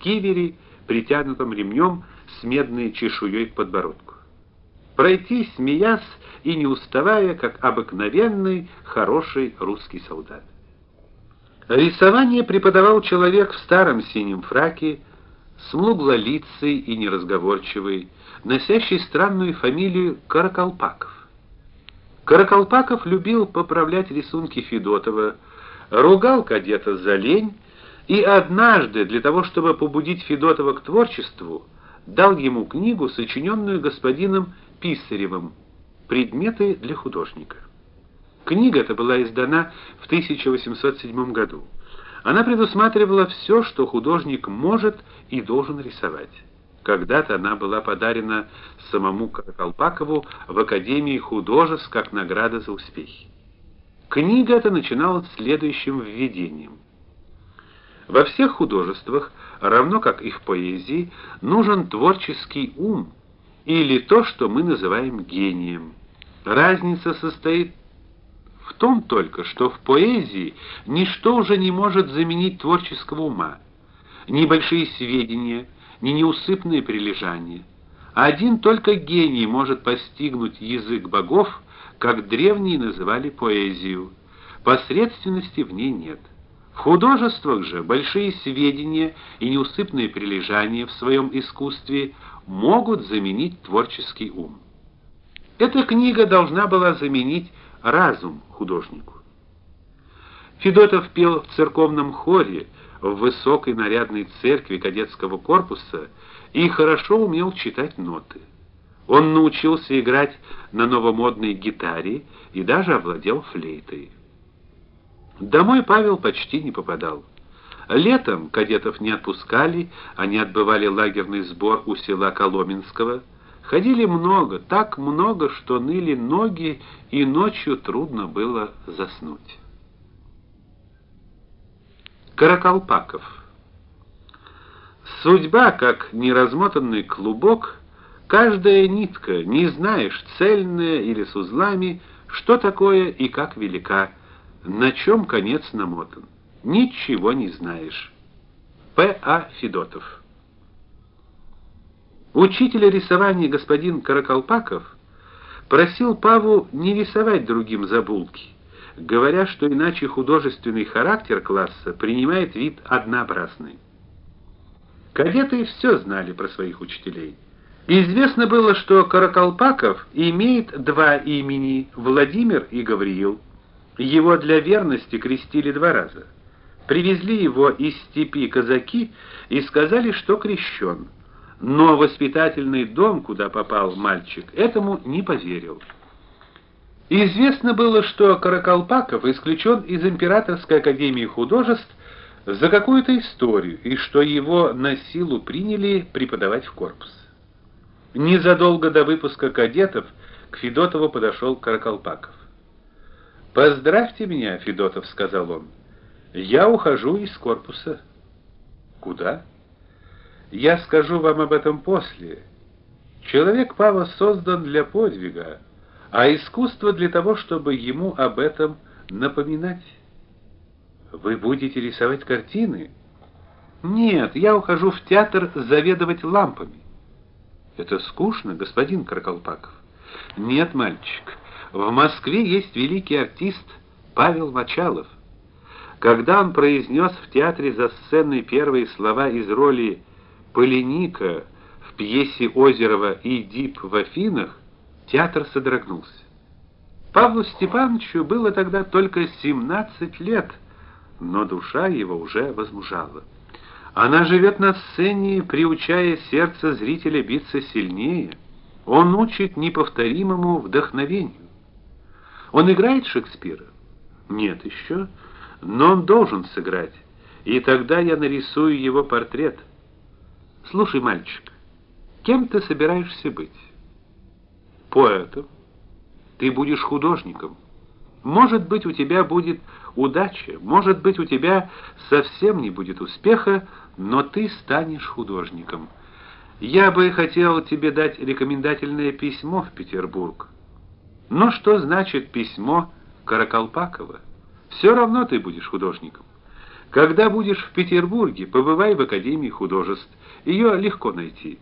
кивере, притянутом ремнем с медной чешуей к подбородку. Пройти, смеясь и не уставая, как обыкновенный хороший русский солдат. Рисование преподавал человек в старом синем фраке, смуглолицый и неразговорчивый, носящий странную фамилию Каракалпаков. Каракалпаков любил поправлять рисунки Федотова, ругал кадета за лень и однажды, для того чтобы побудить Федотова к творчеству, дал ему книгу, сочиненную господином Писаревым Предметы для художника. Книга эта была издана в 1807 году. Она предусматривала все, что художник может и должен рисовать. Когда-то она была подарена самому Каракалпакову в Академии художеств как награда за успехи. Книга эта начиналась следующим введением. Во всех художествах, равно как и в поэзии, нужен творческий ум или то, что мы называем гением. Разница состоит в том только, что в поэзии ничто уже не может заменить творческого ума. Ни большие сведения, ни неусыпные прилежания. Один только гений может постигнуть язык богов, как древние называли поэзию. Посредственности в ней нет. В художествах же большие сведения и неусыпные прилежания в своем искусстве могут заменить творческий ум. Эта книга должна была заменить разум художнику. Федотов пел в церковном хоре в высокой нарядной церкви кадетского корпуса и хорошо умел читать ноты. Он научился играть на новомодной гитаре и даже овладел флейтой. Домой Павел почти не попадал. Летом кадетов не отпускали, они отбывали лагерный сбор у села Коломенского. Ходили много, так много, что ныли ноги, и ночью трудно было заснуть. Каракалпаков Судьба, как неразмотанный клубок, каждая нитка, не знаешь, цельная или с узлами, что такое и как велика на чем конец намотан. Ничего не знаешь. П.А. Федотов. Учитель рисования господин Каракалпаков просил Паву не рисовать другим забулки, говоря, что иначе художественный характер класса принимает вид однообразный. Кадеты все знали про своих учителей. Известно было, что Каракалпаков имеет два имени: Владимир и Гавриил. Его для верности крестили два раза. Привезли его из степи казаки и сказали, что крещен. Но воспитательный дом, куда попал мальчик, этому не поверил. Известно было, что Каракалпаков исключен из императорской академии художеств за какую-то историю, и что его на силу приняли преподавать в корпус. Незадолго до выпуска кадетов к Федотову подошел Каракалпаков. Поздравьте меня, Федотов, сказал он. Я ухожу из корпуса. Куда? Я скажу вам об этом после. Человек Пава создан для подвига, а искусство для того, чтобы ему об этом напоминать. Вы будете рисовать картины? Нет, я ухожу в театр заведовать лампами. Это скучно, господин Краколпаков. Нет, мальчик. В Москве есть великий артист Павел Мочалов. Когда он произнес в театре за сценой первые слова из роли Полиника в пьесе Озерова «Идип в Афинах», театр содрогнулся. Павлу Степановичу было тогда только 17 лет, но душа его уже возмужала. Она живет на сцене, приучая сердце зрителя биться сильнее. Он учит неповторимому вдохновению. Он играет Шекспира? Нет еще, но он должен сыграть. И тогда я нарисую его портрет. Слушай, мальчик, кем ты собираешься быть? Поэтом. Ты будешь художником. Может быть, у тебя будет удача, может быть, у тебя совсем не будет успеха, но ты станешь художником. Я бы хотел тебе дать рекомендательное письмо в Петербург. Но что значит письмо Каракалпакова? Все равно ты будешь художником. Когда будешь в Петербурге, побывай в Академии художеств. Ее легко найти.